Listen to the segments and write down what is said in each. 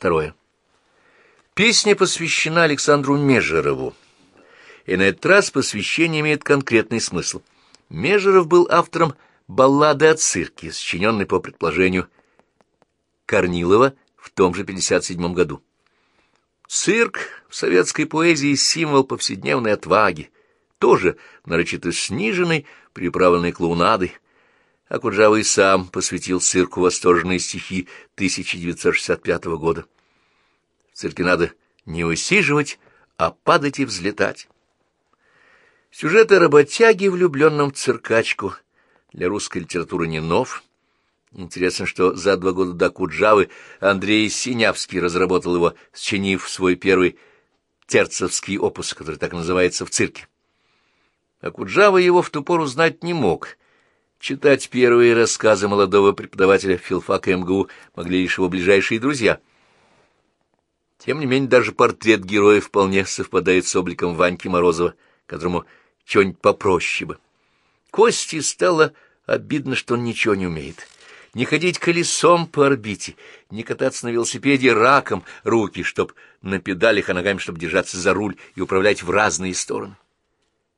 Второе. Песня посвящена Александру Межирову. И на этот раз посвящение имеет конкретный смысл. Межиров был автором баллады о цирке, сочиненной по предположению Корнилова в том же 57 году. Цирк в советской поэзии — символ повседневной отваги, тоже нарочито сниженной, приправленной клоунадой. Окуджава и сам посвятил цирку восторженные стихи 1965 года. В цирке надо не усиживать, а падать и взлетать. Сюжет о работяге, влюбленном в циркачку, для русской литературы не нов. Интересно, что за два года до Куджавы Андрей Синявский разработал его, сочинив свой первый терцевский опус, который так называется в цирке. А Куджава его в ту пору знать не мог. Читать первые рассказы молодого преподавателя филфака МГУ могли лишь его ближайшие друзья. Тем не менее, даже портрет героя вполне совпадает с обликом Ваньки Морозова, которому что-нибудь попроще бы. Кости стало обидно, что он ничего не умеет. Не ходить колесом по орбите, не кататься на велосипеде раком руки, чтоб на педалях, а ногами, чтобы держаться за руль и управлять в разные стороны.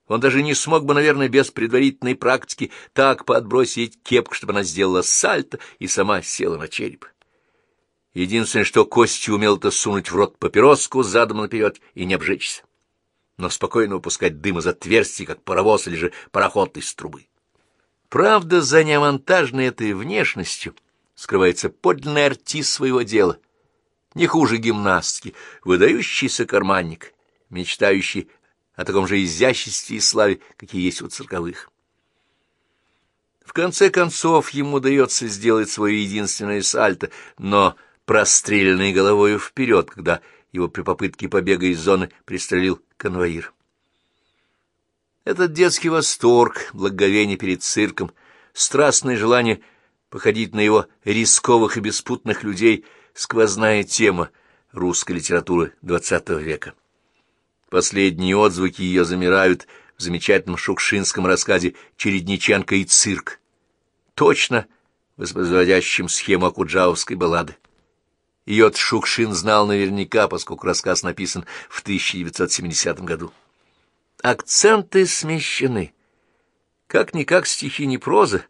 Он даже не смог бы, наверное, без предварительной практики так подбросить кепку, чтобы она сделала сальто и сама села на череп. Единственное, что Кости умел, это сунуть в рот папироску задом наперед и не обжечься, но спокойно выпускать дым из отверстий, как паровоз или же пароход из трубы. Правда, за неомонтажной этой внешностью скрывается подлинный артист своего дела, не хуже гимнастки, выдающийся карманник, мечтающий о таком же изяществе и славе, какие есть у цирковых. В конце концов, ему удается сделать свое единственное сальто, но простреленной головою вперед, когда его при попытке побега из зоны пристрелил конвоир. Этот детский восторг, благоговение перед цирком, страстное желание походить на его рисковых и беспутных людей — сквозная тема русской литературы XX века. Последние отзвуки ее замирают в замечательном шукшинском рассказе «Чередниченко и цирк», точно воспроизводящем схему акуджавовской баллады. Ее Шукшин знал наверняка, поскольку рассказ написан в 1970 году. Акценты смещены. Как-никак стихи не проза,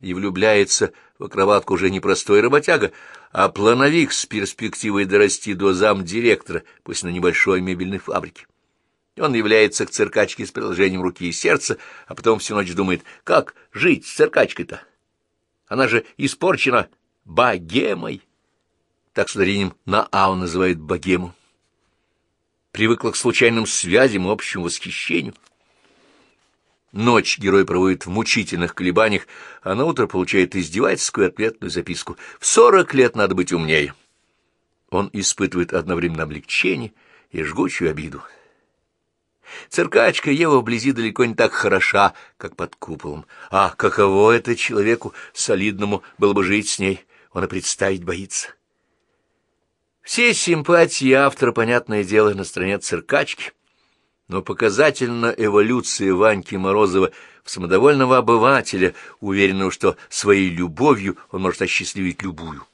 и влюбляется в акробатку уже не простой работяга, а плановик с перспективой дорасти до замдиректора, пусть на небольшой мебельной фабрике. Он является к циркачке с приложением руки и сердца, а потом всю ночь думает, как жить с циркачкой-то? Она же испорчена богемой. Так что даринем на «ау» называет богему. Привыкла к случайным связям и общему восхищению. Ночь герой проводит в мучительных колебаниях, а на утро получает издевательскую ответную записку. В сорок лет надо быть умнее. Он испытывает одновременно облегчение и жгучую обиду. Циркачка Ева вблизи далеко не так хороша, как под куполом. А каково это человеку солидному было бы жить с ней, он и представить боится. Все симпатии автора, понятное дело, на стороне циркачки, но показательна эволюция Ваньки Морозова в самодовольного обывателя, уверенного, что своей любовью он может осчастливить любую.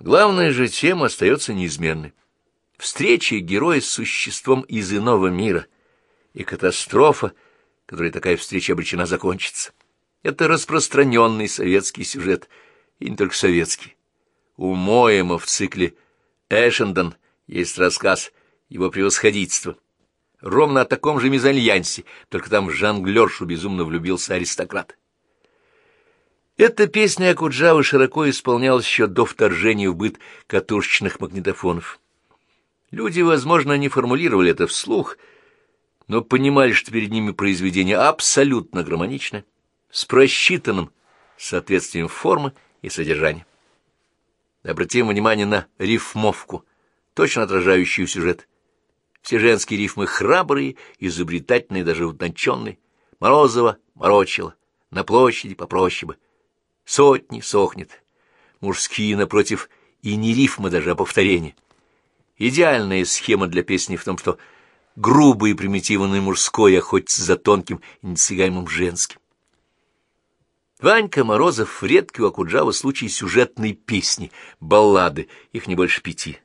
Главная же тема остается неизменной. Встреча героя с существом из иного мира и катастрофа, которой такая встреча обречена закончиться. Это распространенный советский сюжет, и не только советский. У Моема в цикле «Эшендон» есть рассказ его превосходительства. Ровно о таком же мезальянсе, только там в жонглершу безумно влюбился аристократ. Эта песня Акуджавы широко исполнялась еще до вторжения в быт катушечных магнитофонов. Люди, возможно, не формулировали это вслух, но понимали, что перед ними произведение абсолютно гармоничное, с просчитанным соответствием формы и содержания. Обратим внимание на рифмовку, точно отражающую сюжет. Все женские рифмы храбрые, изобретательные, даже утонченные. Морозова морочила, на площади попроще бы. Сотни сохнет. Мужские, напротив, и не рифмы даже, а повторения. Идеальная схема для песни в том, что грубый и примитивный мужской охотится за тонким и недосягаемым женским. Ванька Морозов — редкий у Акуджава случай сюжетной песни, баллады, их не больше пяти.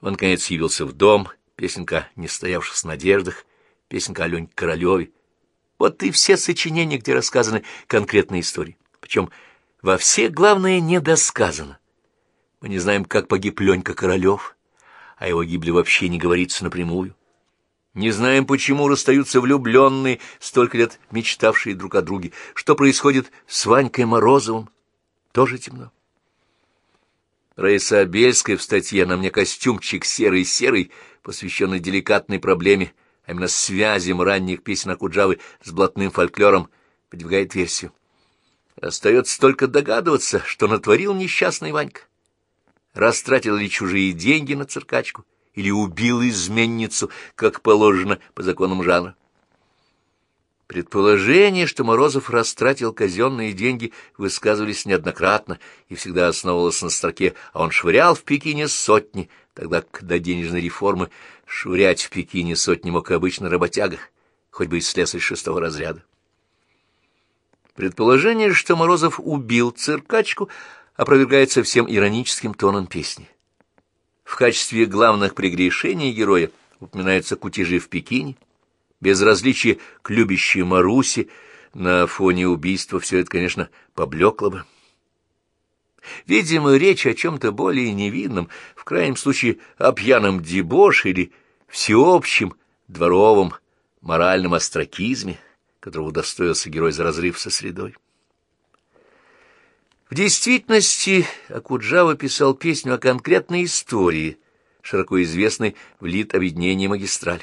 Он, конец, явился в дом, песенка «Не стоявших с надеждах», песенка Аленьке Королеве. Вот и все сочинения, где рассказаны конкретные истории. Причем во всех главное недосказано. Мы не знаем, как погиб Ленька Королев, а его гибли вообще не говорится напрямую. Не знаем, почему расстаются влюбленные, столько лет мечтавшие друг о друге. Что происходит с Ванькой Морозовым? Тоже темно. Раиса Обельская в статье «На мне костюмчик серый-серый», посвященный деликатной проблеме, а именно связям ранних песен Акуджавы с блатным фольклором, подвигает версию. Остается только догадываться, что натворил несчастный Ванька. Растратил ли чужие деньги на циркачку, или убил изменницу, как положено по законам жанра. Предположение, что Морозов растратил казенные деньги, высказывались неоднократно и всегда основывалось на строке «а он швырял в Пекине сотни», тогда как до денежной реформы швырять в Пекине сотни мог обычно работяга, хоть бы и слесарь шестого разряда. Предположение, что Морозов убил циркачку, опровергается всем ироническим тоном песни. В качестве главных прегрешений героя упоминаются кутежи в Пекине, безразличие к любящей Марусе, на фоне убийства все это, конечно, поблекло бы. Видимо, речь о чем-то более невинном, в крайнем случае о пьяном дебоше или всеобщем дворовом моральном остракизме, которого удостоился герой за разрыв со средой. В действительности Акуджава писал песню о конкретной истории, широко известной в лид-объединении «Магистраль».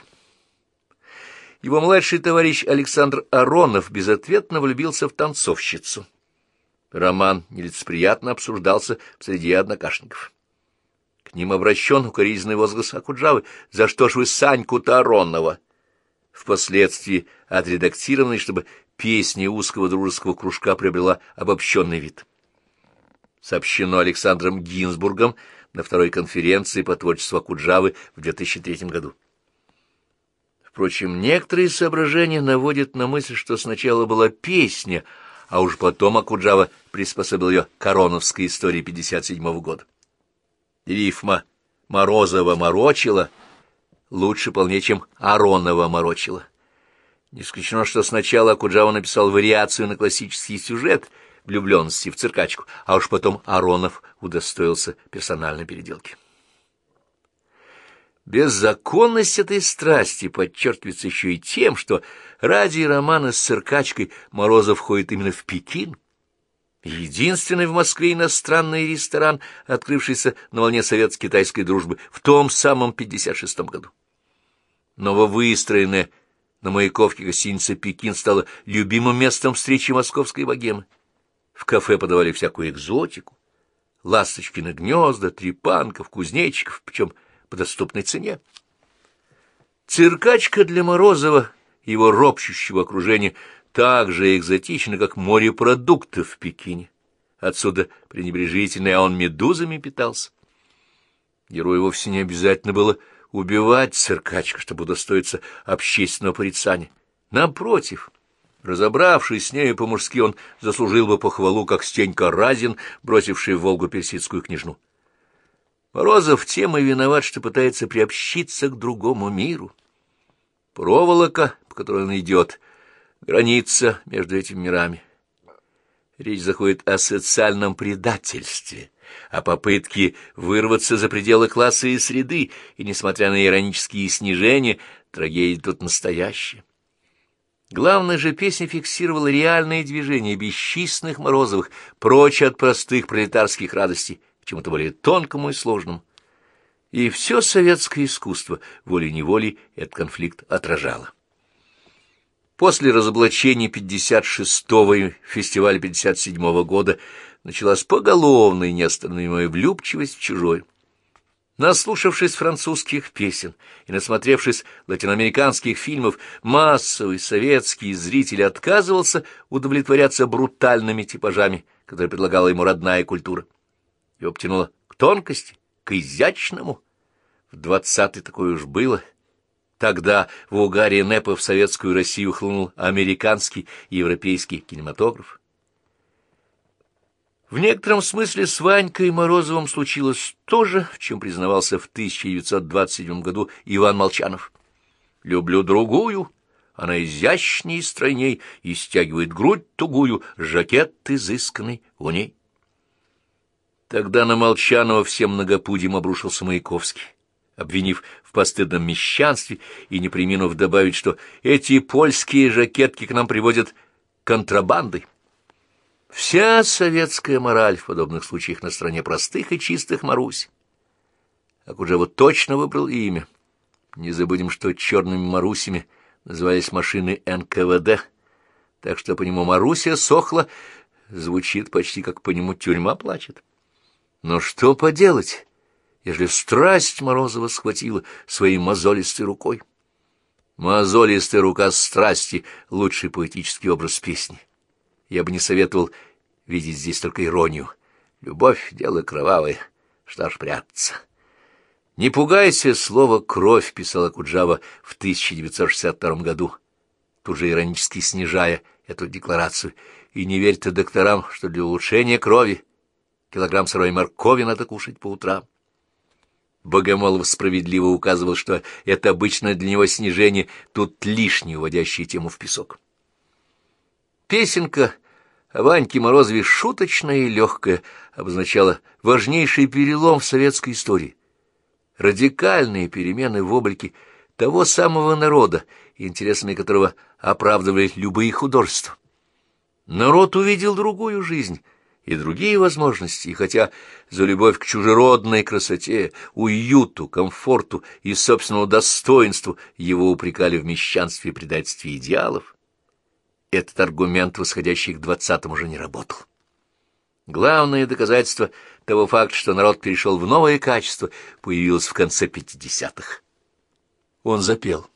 Его младший товарищ Александр Аронов безответно влюбился в танцовщицу. Роман нелицеприятно обсуждался среди однокашников. К ним обращен укоризненный возглас Акуджавы «За что ж вы Саньку-то Аронова?» Впоследствии отредактированный, чтобы песня узкого дружеского кружка приобрела обобщенный вид сообщено Александром Гинзбургом на второй конференции по творчеству Акуджавы в 2003 году. Впрочем, некоторые соображения наводят на мысль, что сначала была песня, а уж потом Акуджава приспособил ее к Короновской истории 57 года. Рифма «Морозова морочила» лучше полнее, чем «Аронова морочила». Не исключено, что сначала Акуджава написал вариацию на классический сюжет — влюбленности в циркачку, а уж потом Аронов удостоился персональной переделки. Беззаконность этой страсти подчеркивается еще и тем, что ради романа с циркачкой Морозов ходит именно в Пекин, единственный в Москве иностранный ресторан, открывшийся на волне советско-китайской дружбы в том самом 56 году. Нововыстроенная на Маяковке гостиница «Пекин» стала любимым местом встречи московской богемы. В кафе подавали всякую экзотику. Ласточкины гнезда, трепанков, кузнечиков, причем по доступной цене. Циркачка для Морозова, его ропщущего окружения, так же экзотична, как морепродуктов в Пекине. Отсюда пренебрежительный, а он медузами питался. Герою вовсе не обязательно было убивать циркачку, чтобы удостоиться общественного порицания. Напротив — Разобравшись с нею по-мужски, он заслужил бы похвалу, как Стенька Разин, бросивший в Волгу персидскую княжну. Морозов тем и виноват, что пытается приобщиться к другому миру. Проволока, по которой он идет, граница между этими мирами. Речь заходит о социальном предательстве, о попытке вырваться за пределы класса и среды, и, несмотря на иронические снижения, трагедия тут настоящая. Главная же песня фиксировала реальные движения бесчисленных Морозовых, прочь от простых пролетарских радостей, к чему-то более тонкому и сложному. И все советское искусство волей-неволей этот конфликт отражало. После разоблачения 56-го и фестиваля 57-го года началась поголовная неостановимая влюбчивость в чужое. Наслушавшись французских песен и насмотревшись латиноамериканских фильмов, массовый советский зритель отказывался удовлетворяться брутальными типажами, которые предлагала ему родная культура. Его обтянуло к тонкости, к изящному. В двадцатый такое уж было. Тогда в угаре НЭПа в советскую Россию хлынул американский и европейский кинематограф. В некотором смысле с Ванькой Морозовым случилось то же, в чем признавался в 1927 году Иван Молчанов. «Люблю другую, она изящней и стройней, и стягивает грудь тугую, жакет изысканный у ней». Тогда на Молчанова всем многопудием обрушился Маяковский, обвинив в постыдном мещанстве и не приминув добавить, что эти польские жакетки к нам приводят контрабандой. Вся советская мораль в подобных случаях на стороне простых и чистых Марусь. Акуджава точно выбрал имя. Не забудем, что черными Марусями назывались машины НКВД, так что по нему Маруся сохла, звучит почти как по нему тюрьма плачет. Но что поделать, если страсть Морозова схватила своей мозолистой рукой? Мозолистая рука страсти — лучший поэтический образ песни. Я бы не советовал видеть здесь только иронию. Любовь — дело кровавое, что ж прятаться. «Не пугайся слова «кровь», — писала Куджава в 1962 году, тут же иронически снижая эту декларацию, и не верь ты докторам, что для улучшения крови килограмм сырой моркови надо кушать по утрам. Богомолов справедливо указывал, что это обычно для него снижение, тут лишнее, уводящее тему в песок. Песенка о Ваньке Морозове шуточная и легкая обозначала важнейший перелом в советской истории. Радикальные перемены в облике того самого народа, интересами которого оправдывали любые художества. Народ увидел другую жизнь и другие возможности, и хотя за любовь к чужеродной красоте, уюту, комфорту и собственному достоинству его упрекали в мещанстве предательстве идеалов, этот аргумент, восходящий к двадцатому, уже не работал. Главное доказательство того факта, что народ перешел в новое качество, появилось в конце пятидесятых. Он запел.